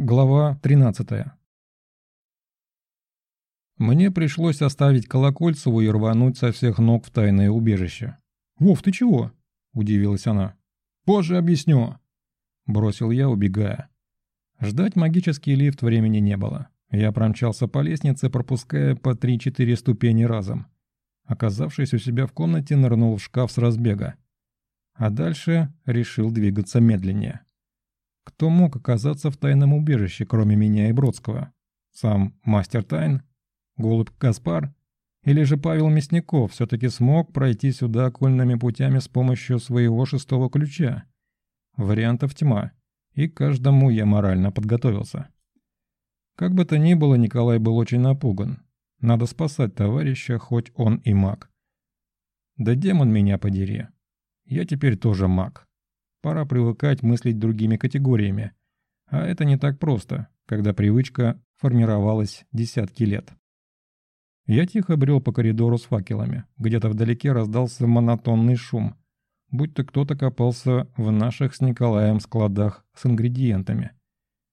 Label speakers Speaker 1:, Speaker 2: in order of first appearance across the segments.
Speaker 1: Глава 13 Мне пришлось оставить Колокольцеву и рвануть со всех ног в тайное убежище. «Вов, ты чего?» – удивилась она. «Позже объясню», – бросил я, убегая. Ждать магический лифт времени не было. Я промчался по лестнице, пропуская по 3-4 ступени разом. Оказавшись у себя в комнате, нырнул в шкаф с разбега. А дальше решил двигаться медленнее. Кто мог оказаться в тайном убежище, кроме меня и Бродского? Сам мастер тайн? Голубь Каспар? Или же Павел Мясников все-таки смог пройти сюда окольными путями с помощью своего шестого ключа? Вариантов тьма, и каждому я морально подготовился. Как бы то ни было, Николай был очень напуган. Надо спасать товарища, хоть он и маг. Да демон меня подери. Я теперь тоже маг. Пора привыкать мыслить другими категориями. А это не так просто, когда привычка формировалась десятки лет. Я тихо брел по коридору с факелами. Где-то вдалеке раздался монотонный шум, будто кто-то копался в наших с Николаем складах с ингредиентами.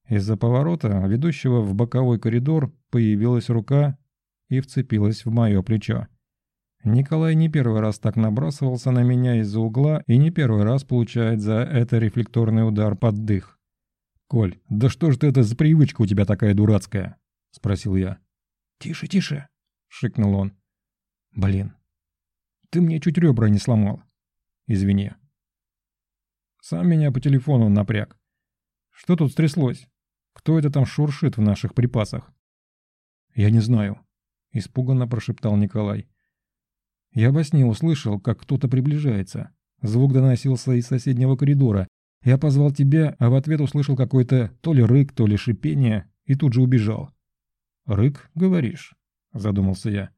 Speaker 1: Из-за поворота, ведущего в боковой коридор, появилась рука и вцепилась в мое плечо. Николай не первый раз так набрасывался на меня из-за угла и не первый раз получает за это рефлекторный удар под дых. «Коль, да что ж ты это за привычка у тебя такая дурацкая?» – спросил я.
Speaker 2: «Тише, тише!» – шикнул он.
Speaker 1: «Блин, ты мне чуть ребра не сломал. Извини». Сам меня по телефону напряг. Что тут стряслось? Кто это там шуршит в наших припасах? «Я не знаю», – испуганно прошептал Николай. Я во сне услышал, как кто-то приближается. Звук доносился из соседнего коридора. Я позвал тебя, а в ответ услышал какой-то то ли рык, то ли шипение, и тут же убежал. «Рык, говоришь?» – задумался я.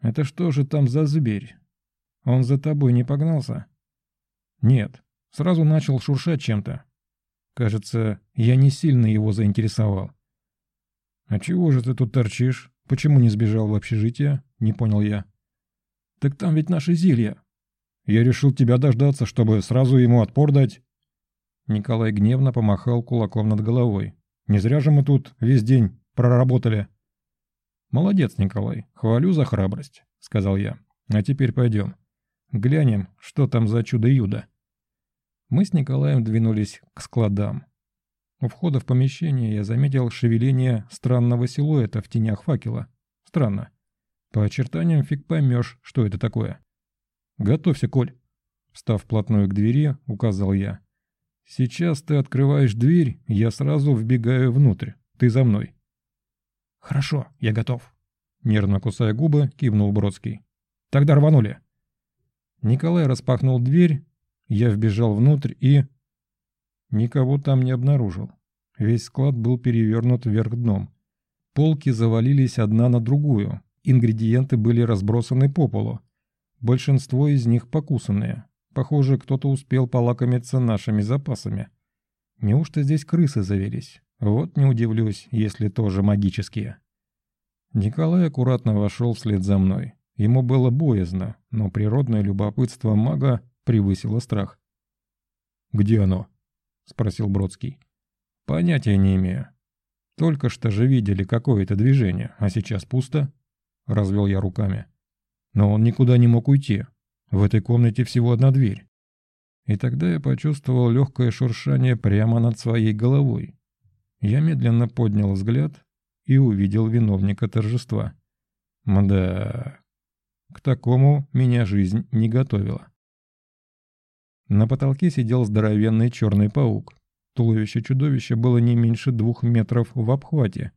Speaker 1: «Это что же там за зверь? Он за тобой не погнался?» «Нет, сразу начал шуршать чем-то. Кажется, я не сильно его заинтересовал». «А чего же ты тут торчишь? Почему не сбежал в общежитие?» – не понял я. «Так там ведь наши зелья». «Я решил тебя дождаться, чтобы сразу ему отпор дать». Николай гневно помахал кулаком над головой. «Не зря же мы тут весь день проработали». «Молодец, Николай, хвалю за храбрость», — сказал я. «А теперь пойдем. Глянем, что там за чудо-юдо». Мы с Николаем двинулись к складам. У входа в помещение я заметил шевеление странного силуэта в тенях факела. Странно. По очертаниям фиг поймешь, что это такое. «Готовься, Коль!» Встав вплотную к двери, указал я. «Сейчас ты открываешь дверь, я сразу вбегаю внутрь. Ты за мной».
Speaker 2: «Хорошо, я готов», —
Speaker 1: нервно кусая губы, кивнул Бродский. «Тогда рванули». Николай распахнул дверь, я вбежал внутрь и... Никого там не обнаружил. Весь склад был перевернут вверх дном. Полки завалились одна на другую, Ингредиенты были разбросаны по полу. Большинство из них покусанные. Похоже, кто-то успел полакомиться нашими запасами. Неужто здесь крысы завелись? Вот не удивлюсь, если тоже магические. Николай аккуратно вошел вслед за мной. Ему было боязно, но природное любопытство мага превысило страх. «Где оно?» — спросил Бродский. «Понятия не имею. Только что же видели какое-то движение, а сейчас пусто». — развел я руками. Но он никуда не мог уйти. В этой комнате всего одна дверь. И тогда я почувствовал легкое шуршание прямо над своей головой. Я медленно поднял взгляд и увидел виновника торжества. Мда, к такому меня жизнь не готовила. На потолке сидел здоровенный черный паук. Туловище чудовища было не меньше двух метров в обхвате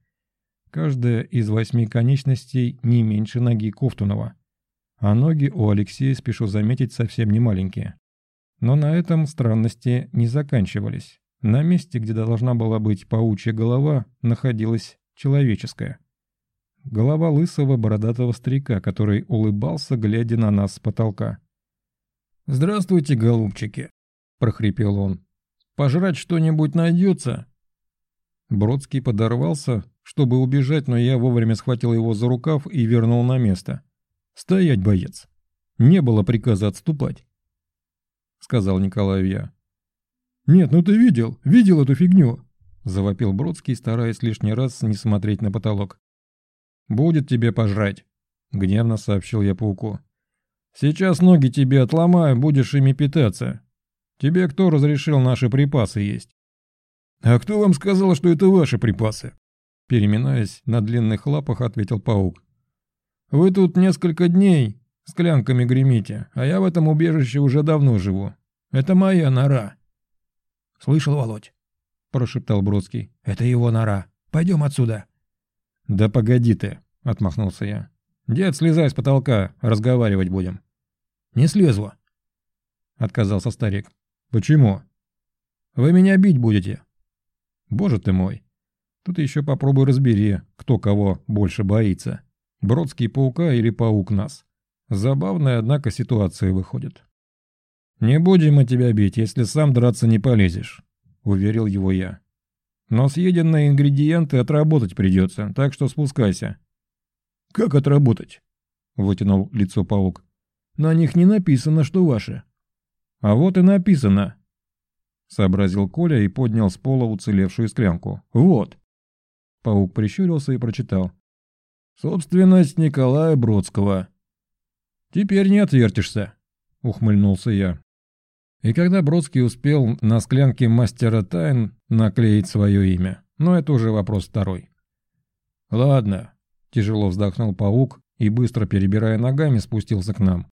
Speaker 1: Каждая из восьми конечностей не меньше ноги Ковтунова. А ноги у Алексея, спешу заметить, совсем не маленькие. Но на этом странности не заканчивались. На месте, где должна была быть паучья голова, находилась человеческая. Голова лысого бородатого старика, который улыбался, глядя на нас с потолка. «Здравствуйте, голубчики!» – прохрипел он. «Пожрать что-нибудь найдется?» Бродский подорвался, чтобы убежать, но я вовремя схватил его за рукав и вернул на место. «Стоять, боец! Не было приказа отступать!» — сказал Николаю я. «Нет, ну ты видел, видел эту фигню!» — завопил Бродский, стараясь лишний раз не смотреть на потолок. «Будет тебе пожрать», — гневно сообщил я пауку. «Сейчас ноги тебе отломаю, будешь ими питаться. Тебе кто разрешил наши припасы есть?» «А кто вам сказал, что это ваши припасы?» Переминаясь на длинных лапах, ответил паук. «Вы тут несколько дней склянками гремите, а я в этом убежище уже давно живу. Это моя нора».
Speaker 2: «Слышал, Володь?» – прошептал Бродский. «Это его нора. Пойдем отсюда».
Speaker 1: «Да погоди ты», – отмахнулся я. «Дед, слезай с потолка, разговаривать будем».
Speaker 2: «Не слезу», –
Speaker 1: отказался старик. «Почему?» «Вы меня бить будете». «Боже ты мой, Тут еще попробуй разбери, кто кого больше боится. Бродский паука или паук нас. Забавная, однако, ситуация выходит. «Не будем мы тебя бить, если сам драться не полезешь», — уверил его я. «Но съеденные ингредиенты отработать придется, так что спускайся».
Speaker 2: «Как отработать?» — вытянул лицо паук. «На них не написано, что ваши».
Speaker 1: «А вот и написано», — сообразил Коля и поднял с пола уцелевшую склянку. «Вот». Паук прищурился и прочитал. «Собственность Николая Бродского». «Теперь не отвертишься», — ухмыльнулся я. И когда Бродский успел на склянке мастера тайн наклеить свое имя, но это уже вопрос второй. «Ладно», — тяжело вздохнул паук и, быстро перебирая ногами, спустился к нам.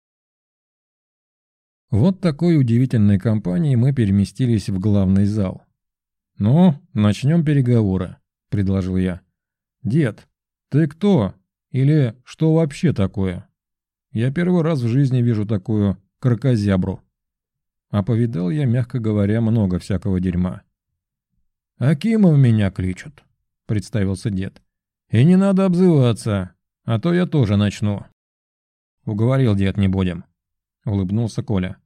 Speaker 1: Вот такой удивительной компанией мы переместились в главный зал. «Ну, начнем переговоры», — предложил я. «Дед, ты кто? Или что вообще такое? Я первый раз в жизни вижу такую крокозябру. А повидал я, мягко говоря, много всякого дерьма». «Акимов меня кличут», — представился дед. «И не надо обзываться, а то я тоже начну». «Уговорил, дед, не будем», — улыбнулся Коля.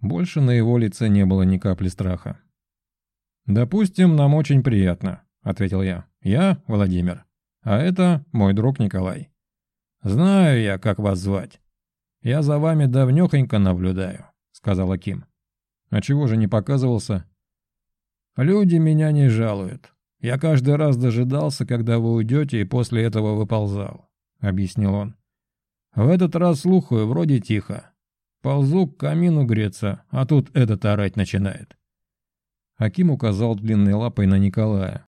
Speaker 1: Больше на его лице не было ни капли страха. «Допустим, нам очень приятно. — ответил я. «Я Владимир, а это мой друг Николай. Знаю я, как вас звать. Я за вами давнёхонько наблюдаю», — сказал Аким. «А чего же не показывался?» «Люди меня не жалуют. Я каждый раз дожидался, когда вы уйдете, и после этого выползал», — объяснил он. «В этот раз слухаю, вроде тихо. Ползу к камину греться, а тут этот орать начинает». Аким указал длинной лапой на Николая,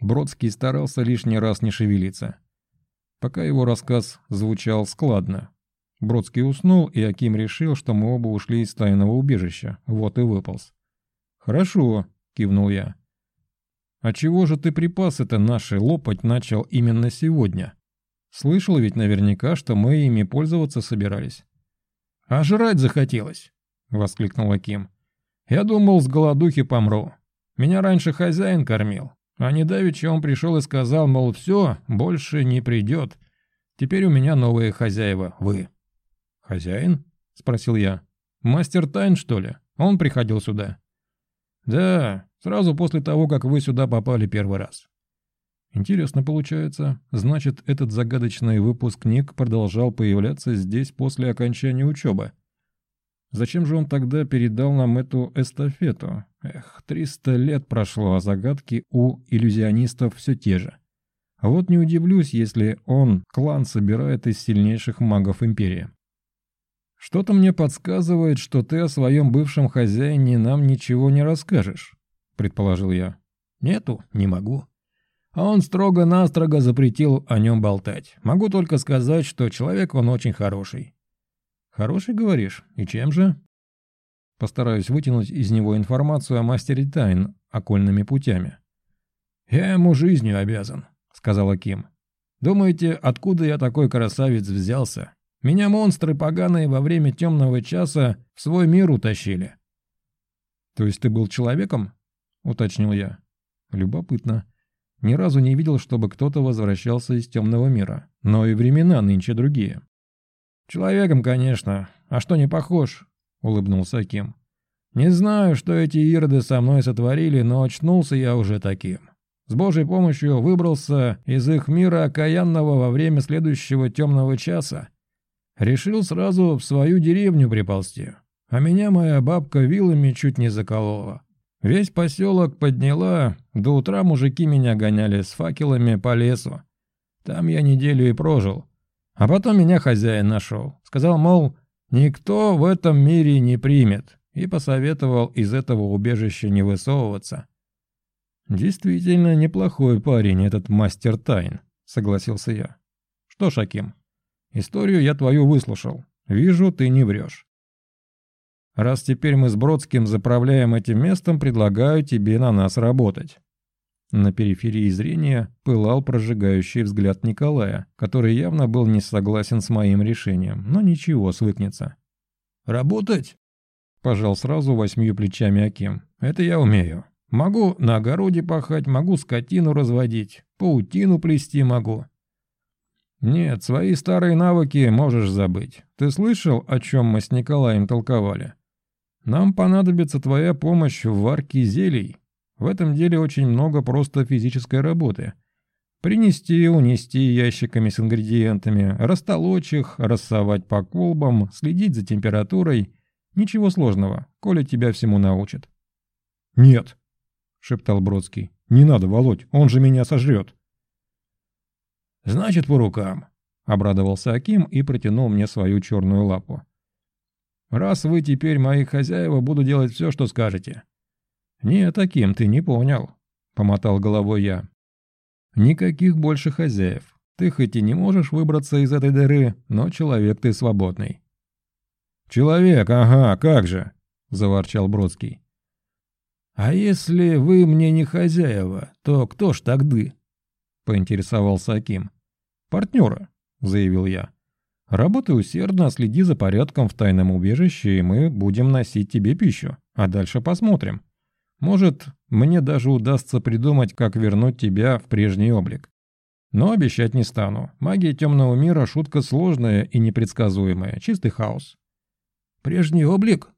Speaker 1: Бродский старался лишний раз не шевелиться. Пока его рассказ звучал складно. Бродский уснул, и Аким решил, что мы оба ушли из тайного убежища. Вот и выполз. «Хорошо», — кивнул я. «А чего же ты припасы-то наши лопать начал именно сегодня? Слышал ведь наверняка, что мы ими пользоваться собирались». «А жрать захотелось», — воскликнул Аким. «Я думал, с голодухи помру. Меня раньше хозяин кормил. А недавеча он пришел и сказал, мол, все, больше не придет. Теперь у меня новые хозяева, вы. «Хозяин?» — спросил я. «Мастер тайн, что ли? Он приходил сюда?» «Да, сразу после того, как вы сюда попали первый раз». Интересно получается. Значит, этот загадочный выпускник продолжал появляться здесь после окончания учебы. Зачем же он тогда передал нам эту эстафету? Эх, триста лет прошло, а загадки у иллюзионистов все те же. Вот не удивлюсь, если он клан собирает из сильнейших магов Империи. «Что-то мне подсказывает, что ты о своем бывшем хозяине нам ничего не расскажешь», — предположил я. «Нету, не могу. А он строго-настрого запретил о нем болтать. Могу только сказать, что человек он очень хороший. «Хороший, говоришь? И чем же?» Постараюсь вытянуть из него информацию о мастере тайн окольными путями. «Я ему жизнью обязан», — сказал Аким. «Думаете, откуда я такой красавец взялся? Меня монстры поганые во время темного часа в свой мир утащили». «То есть ты был человеком?» — уточнил я. «Любопытно. Ни разу не видел, чтобы кто-то возвращался из темного мира. Но и времена нынче другие». «Человеком, конечно. А что не похож?» — улыбнулся Ким. «Не знаю, что эти ироды со мной сотворили, но очнулся я уже таким. С Божьей помощью выбрался из их мира окаянного во время следующего темного часа. Решил сразу в свою деревню приползти. А меня моя бабка вилами чуть не заколола. Весь поселок подняла, до утра мужики меня гоняли с факелами по лесу. Там я неделю и прожил. А потом меня хозяин нашел. Сказал, мол, никто в этом мире не примет. И посоветовал из этого убежища не высовываться. «Действительно неплохой парень этот мастер тайн», — согласился я. «Что ж, Аким, историю я твою выслушал. Вижу, ты не врешь. Раз теперь мы с Бродским заправляем этим местом, предлагаю тебе на нас работать». На периферии зрения пылал прожигающий взгляд Николая, который явно был не согласен с моим решением, но ничего, свыкнется. «Работать?» – пожал сразу восьмью плечами Аким. «Это я умею. Могу на огороде пахать, могу скотину разводить, паутину плести могу». «Нет, свои старые навыки можешь забыть. Ты слышал, о чем мы с Николаем толковали? Нам понадобится твоя помощь в варке зелий. В этом деле очень много просто физической работы. Принести, унести ящиками с ингредиентами, растолочь их, рассовать по колбам, следить за температурой. Ничего сложного, Коля тебя всему научит.
Speaker 2: «Нет», — шептал Бродский, — «не надо, Володь, он же меня сожрет».
Speaker 1: «Значит, по рукам», — обрадовался Аким и протянул мне свою черную лапу. «Раз вы теперь мои хозяева, буду делать все, что скажете. «Не таким ты не понял», — помотал головой я. «Никаких больше хозяев. Ты хоть и не можешь выбраться из этой дыры, но человек ты свободный».
Speaker 2: «Человек, ага, как же!» — заворчал Бродский.
Speaker 1: «А если вы мне не хозяева, то кто ж тогда?» — поинтересовался Аким. «Партнеры», — заявил я. «Работай усердно, следи за порядком в тайном убежище, и мы будем носить тебе пищу. А дальше посмотрим. Может, мне даже удастся придумать, как вернуть тебя в прежний облик. Но обещать не стану. Магия темного мира – шутка сложная и непредсказуемая, чистый хаос. «Прежний облик?»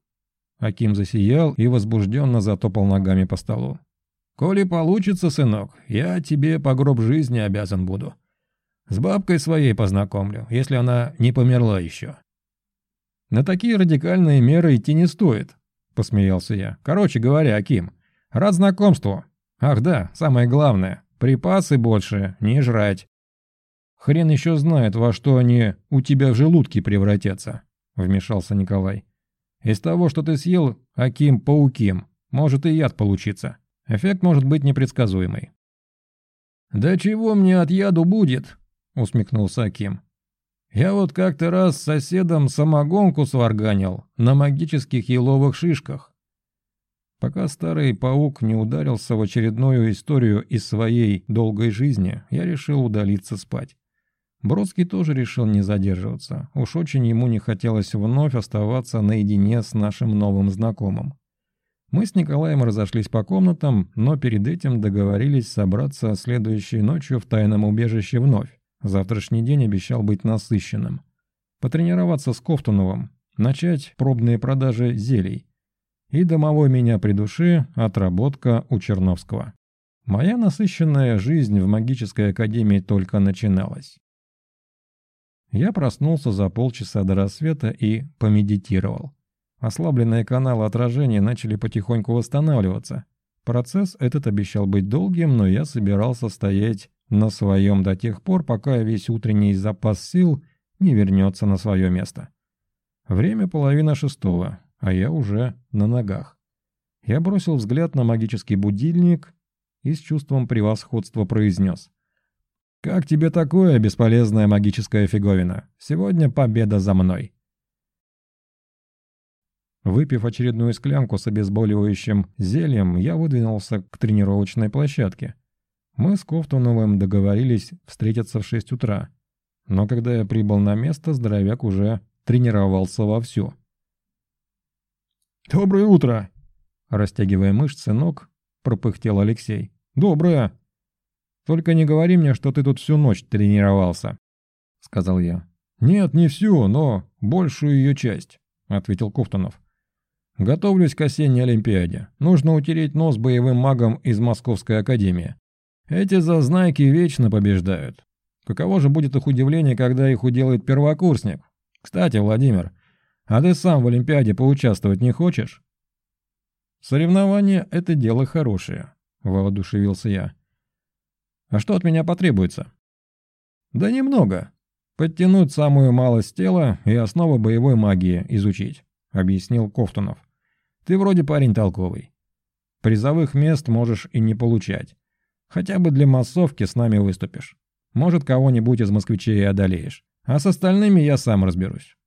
Speaker 1: Аким засиял и возбужденно затопал ногами по столу. «Коли получится, сынок, я тебе по гроб жизни обязан буду. С бабкой своей познакомлю, если она не померла еще». «На такие радикальные меры идти не стоит», — посмеялся я. «Короче говоря, Аким, рад знакомству. Ах да, самое главное, припасы больше не жрать. Хрен еще знает, во что они у тебя в желудке превратятся», — вмешался Николай. «Из того, что ты съел, Аким пауким, может и яд получиться. Эффект может быть непредсказуемый». «Да чего мне от яду будет?» — усмехнулся Аким. Я вот как-то раз с соседом самогонку сварганил на магических еловых шишках. Пока старый паук не ударился в очередную историю из своей долгой жизни, я решил удалиться спать. Бродский тоже решил не задерживаться. Уж очень ему не хотелось вновь оставаться наедине с нашим новым знакомым. Мы с Николаем разошлись по комнатам, но перед этим договорились собраться следующей ночью в тайном убежище вновь. Завтрашний день обещал быть насыщенным. Потренироваться с Кофтуновым, начать пробные продажи зелий. И домовой меня при душе, отработка у Черновского. Моя насыщенная жизнь в магической академии только начиналась. Я проснулся за полчаса до рассвета и помедитировал. Ослабленные каналы отражения начали потихоньку восстанавливаться. Процесс этот обещал быть долгим, но я собирался стоять на своем до тех пор, пока весь утренний запас сил не вернется на свое место. Время половина шестого, а я уже на ногах. Я бросил взгляд на магический будильник и с чувством превосходства произнес. «Как тебе такое, бесполезная магическая фиговина? Сегодня победа за мной!» Выпив очередную склянку с обезболивающим зельем, я выдвинулся к тренировочной площадке. Мы с Кофтуновым договорились встретиться в 6 утра. Но когда я прибыл на место, здоровяк уже тренировался вовсю.
Speaker 2: «Доброе утро!»
Speaker 1: Растягивая мышцы ног, пропыхтел Алексей. «Доброе!» «Только не говори мне, что ты тут всю ночь тренировался», — сказал я. «Нет, не всю, но большую ее часть», — ответил Кофтунов. «Готовлюсь к осенней Олимпиаде. Нужно утереть нос боевым магам из Московской академии. Эти зазнайки вечно побеждают. Каково же будет их удивление, когда их уделает первокурсник? Кстати, Владимир, а ты сам в Олимпиаде поучаствовать не хочешь? Соревнование – это дело хорошее», – воодушевился я. «А что от меня потребуется?» «Да немного. Подтянуть самую малость тела и основы боевой магии изучить», – объяснил Кофтунов. «Ты вроде парень толковый. Призовых мест можешь и не получать. Хотя бы для массовки с нами выступишь. Может, кого-нибудь из москвичей одолеешь. А с остальными я сам разберусь».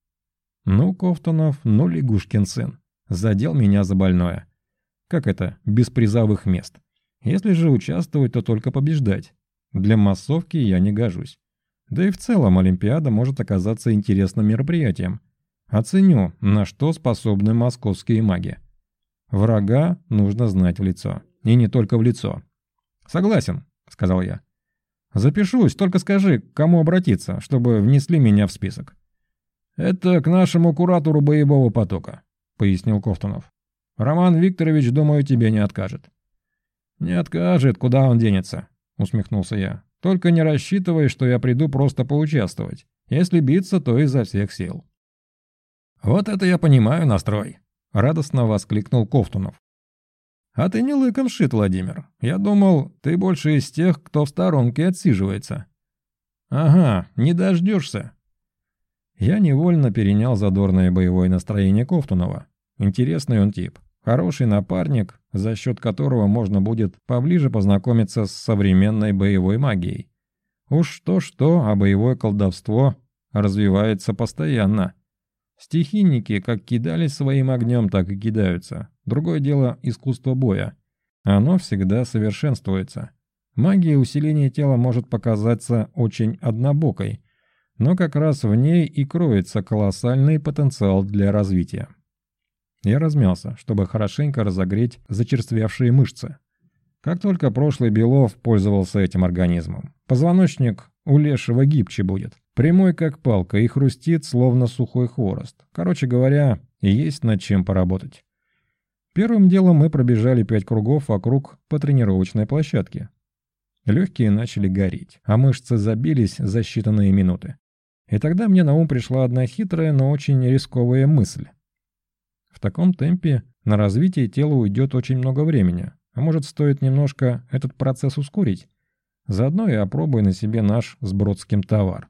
Speaker 1: Ну, Кофтунов, ну, Лягушкин сын. Задел меня за больное. Как это, без призовых мест? Если же участвовать, то только побеждать. Для массовки я не гожусь. Да и в целом Олимпиада может оказаться интересным мероприятием. Оценю, на что способны московские маги. Врага нужно знать в лицо. И не только в лицо. «Согласен», — сказал я. «Запишусь, только скажи, к кому обратиться, чтобы внесли меня в список». «Это к нашему куратору боевого потока», — пояснил Ковтунов. «Роман Викторович, думаю, тебе не откажет». «Не откажет, куда он денется», — усмехнулся я. «Только не рассчитывай, что я приду просто поучаствовать. Если биться, то изо всех сил». «Вот это я понимаю настрой», — радостно воскликнул Ковтунов. «А ты не лыком шит, Владимир. Я думал, ты больше из тех, кто в сторонке отсиживается». «Ага, не дождешься», я невольно перенял задорное боевое настроение Ковтунова. Интересный он тип. Хороший напарник, за счет которого можно будет поближе познакомиться с современной боевой магией. Уж то-что, а боевое колдовство развивается постоянно. Стихийники как кидались своим огнем, так и кидаются. Другое дело искусство боя. Оно всегда совершенствуется. Магия усиления тела может показаться очень однобокой, но как раз в ней и кроется колоссальный потенциал для развития. Я размялся, чтобы хорошенько разогреть зачерствевшие мышцы. Как только прошлый Белов пользовался этим организмом, позвоночник у лешего гибче будет, прямой как палка и хрустит, словно сухой хворост. Короче говоря, есть над чем поработать. Первым делом мы пробежали пять кругов вокруг по тренировочной площадке. Легкие начали гореть, а мышцы забились за считанные минуты. И тогда мне на ум пришла одна хитрая, но очень рисковая мысль. В таком темпе на развитие тела уйдет очень много времени, а может стоит немножко этот процесс ускорить? Заодно и опробуй на себе наш с Бродским товар.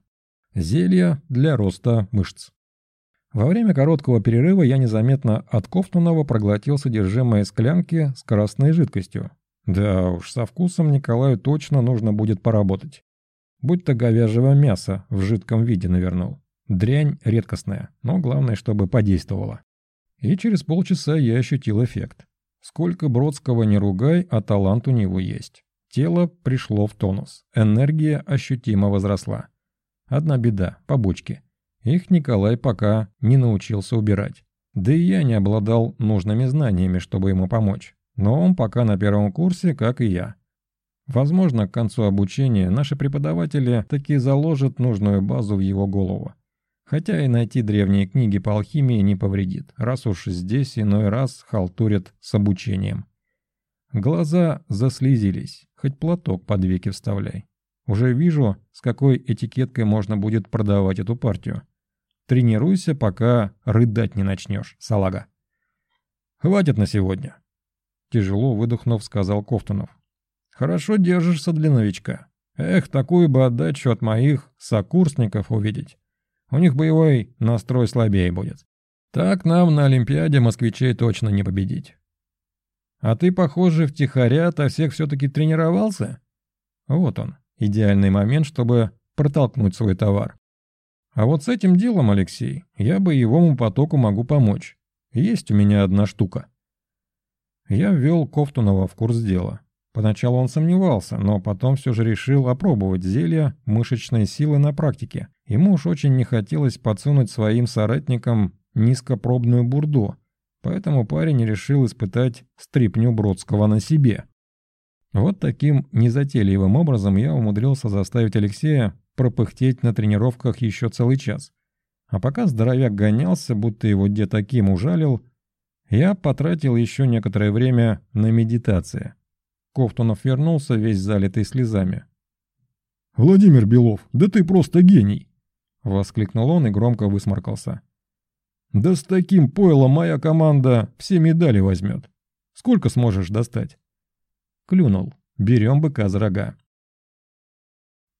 Speaker 1: Зелье для роста мышц. Во время короткого перерыва я незаметно от Кофтунова проглотил содержимое склянки с красной жидкостью. Да уж, со вкусом Николаю точно нужно будет поработать будто говяжьего мяса в жидком виде навернул. Дрянь редкостная, но главное, чтобы подействовала. И через полчаса я ощутил эффект. Сколько Бродского не ругай, а талант у него есть. Тело пришло в тонус, энергия ощутимо возросла. Одна беда – побочки. Их Николай пока не научился убирать. Да и я не обладал нужными знаниями, чтобы ему помочь. Но он пока на первом курсе, как и я. Возможно, к концу обучения наши преподаватели таки заложат нужную базу в его голову. Хотя и найти древние книги по алхимии не повредит, раз уж здесь иной раз халтурят с обучением. Глаза заслезились, хоть платок под веки вставляй. Уже вижу, с какой этикеткой можно будет продавать эту партию. Тренируйся, пока рыдать не начнешь, салага. «Хватит на сегодня», — тяжело выдохнув, сказал Кофтунов. Хорошо держишься для новичка. Эх, такую бы отдачу от моих сокурсников увидеть. У них боевой настрой слабее будет. Так нам на Олимпиаде москвичей точно не победить. А ты, похоже, втихаря-то всех все-таки тренировался? Вот он, идеальный момент, чтобы протолкнуть свой товар. А вот с этим делом, Алексей, я боевому потоку могу помочь. Есть у меня одна штука. Я ввел Кофтунова в курс дела. Поначалу он сомневался, но потом все же решил опробовать зелье мышечной силы на практике. Ему уж очень не хотелось подсунуть своим соратникам низкопробную бурду, поэтому парень решил испытать стрипню Бродского на себе. Вот таким незатейливым образом я умудрился заставить Алексея пропыхтеть на тренировках еще целый час. А пока здоровяк гонялся, будто его дед таким ужалил, я потратил еще некоторое время на медитацию. Ковтунов вернулся, весь залитый слезами.
Speaker 2: «Владимир Белов, да ты просто гений!»
Speaker 1: Воскликнул он и громко высморкался.
Speaker 2: «Да с таким пойлом моя команда все медали возьмет.
Speaker 1: Сколько сможешь достать?» Клюнул. «Берем быка за рога».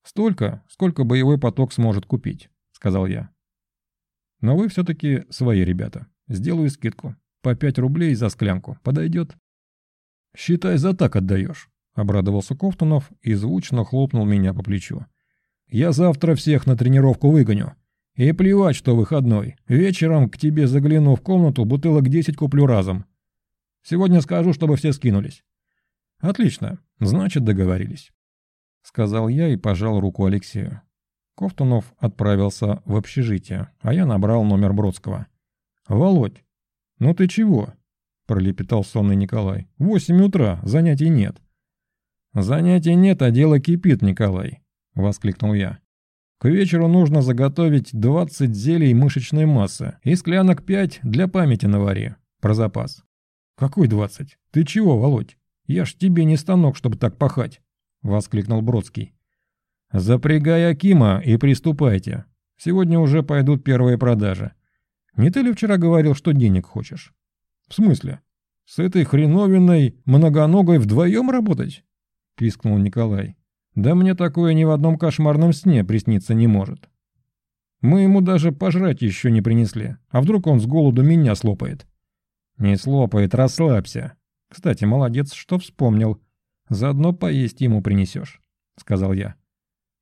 Speaker 1: «Столько, сколько боевой поток сможет купить», — сказал я. «Но вы все-таки свои ребята. Сделаю скидку. По пять рублей за склянку. Подойдет?» «Считай, за так отдаешь», — обрадовался Кофтунов и звучно хлопнул меня по плечу. «Я завтра всех на тренировку выгоню. И плевать, что выходной. Вечером к тебе загляну в комнату, бутылок десять куплю разом. Сегодня скажу, чтобы все скинулись». «Отлично. Значит, договорились», — сказал я и пожал руку Алексею. Кофтунов отправился в общежитие, а я набрал номер Бродского. «Володь, ну ты чего?» — пролепетал сонный Николай. «Восемь утра, занятий нет». «Занятий нет, а дело кипит, Николай», — воскликнул я. «К вечеру нужно заготовить 20 зелий мышечной массы и склянок 5 для памяти на варе. Про запас». «Какой 20? Ты чего, Володь? Я ж тебе не станок, чтобы так пахать», — воскликнул Бродский. «Запрягай Акима и приступайте. Сегодня уже пойдут первые продажи. Не ты ли вчера говорил, что денег хочешь?» «В смысле? С этой хреновиной многоногой вдвоем работать?» — пискнул Николай. «Да мне такое ни в одном кошмарном сне присниться не может. Мы ему даже пожрать еще не принесли, а вдруг он с голоду меня слопает?» «Не слопает, расслабься. Кстати, молодец, что вспомнил. Заодно поесть ему принесешь», — сказал я.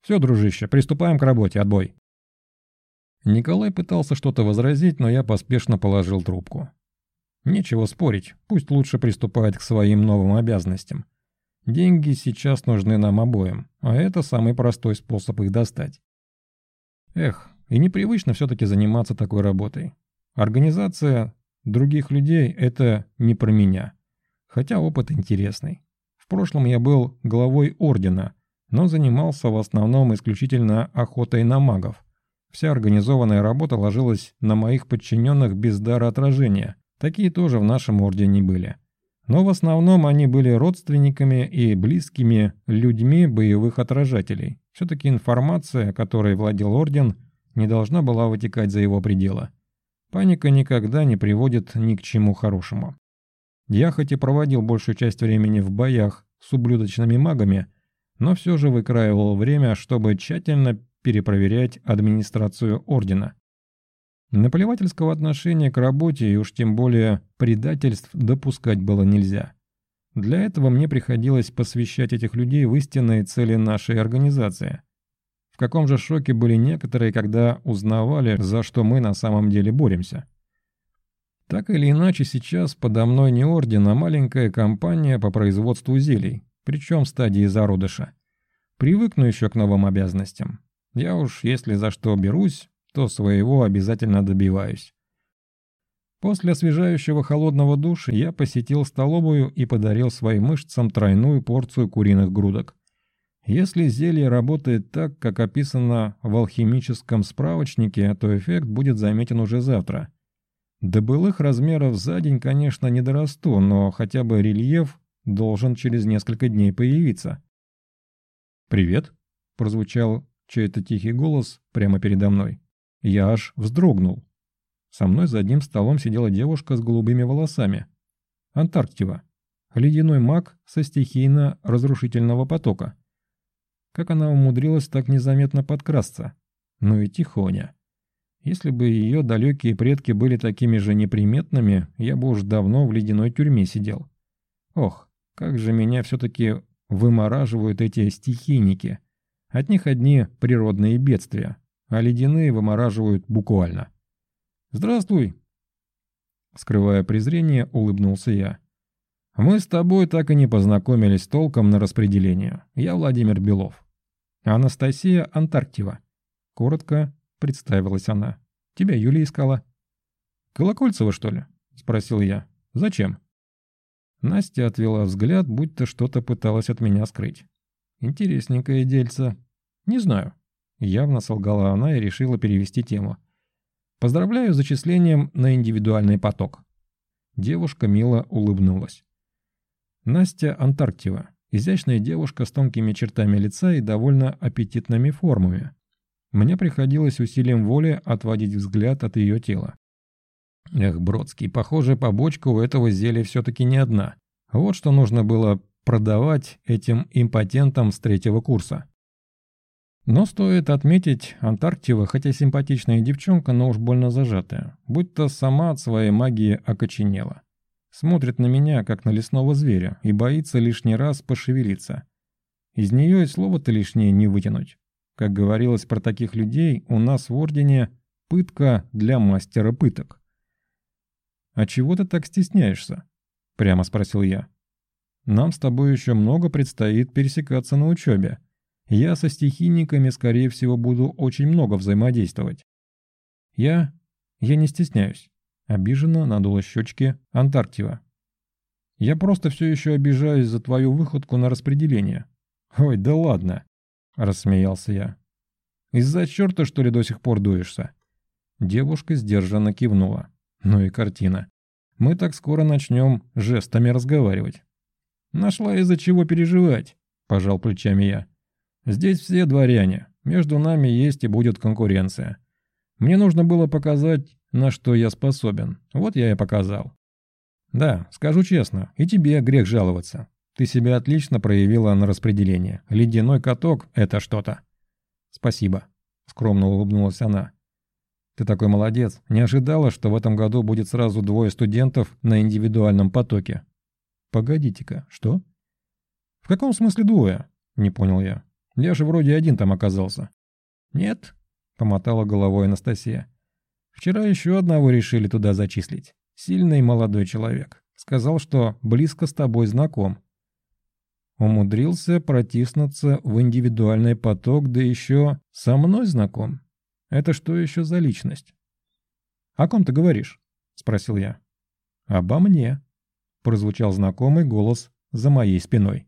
Speaker 1: «Все, дружище, приступаем к работе, отбой». Николай пытался что-то возразить, но я поспешно положил трубку. Нечего спорить, пусть лучше приступает к своим новым обязанностям. Деньги сейчас нужны нам обоим, а это самый простой способ их достать. Эх, и непривычно все-таки заниматься такой работой. Организация других людей – это не про меня. Хотя опыт интересный. В прошлом я был главой ордена, но занимался в основном исключительно охотой на магов. Вся организованная работа ложилась на моих подчиненных без дара отражения – Такие тоже в нашем ордене были. Но в основном они были родственниками и близкими людьми боевых отражателей. Все-таки информация, которой владел орден, не должна была вытекать за его пределы. Паника никогда не приводит ни к чему хорошему. Я хоть и проводил большую часть времени в боях с ублюдочными магами, но все же выкраивал время, чтобы тщательно перепроверять администрацию ордена. Наплевательского отношения к работе и уж тем более предательств допускать было нельзя. Для этого мне приходилось посвящать этих людей в истинные цели нашей организации. В каком же шоке были некоторые, когда узнавали, за что мы на самом деле боремся. Так или иначе, сейчас подо мной не орден, а маленькая компания по производству зелий, причем в стадии зародыша. Привыкну еще к новым обязанностям. Я уж, если за что берусь, то своего обязательно добиваюсь. После освежающего холодного душа я посетил столовую и подарил своим мышцам тройную порцию куриных грудок. Если зелье работает так, как описано в алхимическом справочнике, то эффект будет заметен уже завтра. До былых размеров за день, конечно, не дорасту, но хотя бы рельеф должен через несколько дней появиться. «Привет», — прозвучал чей-то тихий голос прямо передо мной. Я аж вздрогнул. Со мной за одним столом сидела девушка с голубыми волосами. Антарктива. Ледяной маг со стихийно-разрушительного потока. Как она умудрилась так незаметно подкрасться? Ну и тихоня. Если бы ее далекие предки были такими же неприметными, я бы уж давно в ледяной тюрьме сидел. Ох, как же меня все-таки вымораживают эти стихийники. От них одни природные бедствия а ледяные вымораживают буквально. «Здравствуй!» Скрывая презрение, улыбнулся я. «Мы с тобой так и не познакомились толком на распределение. Я Владимир Белов. Анастасия Антарктива». Коротко представилась она. «Тебя Юля искала». «Колокольцева, что ли?» — спросил я. «Зачем?» Настя отвела взгляд, будто что-то пыталась от меня скрыть. «Интересненькое дельце. Не знаю. Явно солгала она и решила перевести тему. «Поздравляю с зачислением на индивидуальный поток». Девушка мило улыбнулась. Настя Антарктива. Изящная девушка с тонкими чертами лица и довольно аппетитными формами. Мне приходилось усилием воли отводить взгляд от ее тела. Эх, Бродский, похоже, побочка у этого зелья все-таки не одна. Вот что нужно было продавать этим импотентам с третьего курса. Но стоит отметить, Антарктива, хотя симпатичная девчонка, но уж больно зажатая, будто сама от своей магии окоченела. Смотрит на меня, как на лесного зверя, и боится лишний раз пошевелиться. Из нее и слова-то лишнее не вытянуть. Как говорилось про таких людей, у нас в Ордене пытка для мастера пыток. «А чего ты так стесняешься?» – прямо спросил я. «Нам с тобой еще много предстоит пересекаться на учебе. Я со стихийниками, скорее всего, буду очень много взаимодействовать». «Я... я не стесняюсь», – обиженно надула щечки Антарктива. «Я просто все еще обижаюсь за твою выходку на распределение». «Ой, да ладно», – рассмеялся я. «Из-за черта, что ли, до сих пор дуешься?» Девушка сдержанно кивнула. Ну и картина. Мы так скоро начнем жестами разговаривать. Нашла из-за чего переживать, пожал плечами я. Здесь все дворяне. Между нами есть и будет конкуренция. Мне нужно было показать, на что я способен. Вот я и показал. Да, скажу честно, и тебе грех жаловаться. Ты себя отлично проявила на распределение. Ледяной каток — это что-то. Спасибо. Скромно улыбнулась она. Ты такой молодец. Не ожидала, что в этом году будет сразу двое студентов на индивидуальном потоке. Погодите-ка, что? В каком смысле двое? Не понял я. Я же вроде один там оказался. Нет, помотала головой Анастасия. Вчера еще одного решили туда зачислить. Сильный молодой человек. Сказал, что близко с тобой знаком. Умудрился протиснуться в индивидуальный поток, да еще со мной знаком. Это что еще за личность? «О ком ты говоришь?» – спросил я. «Обо мне», – прозвучал знакомый голос за моей спиной.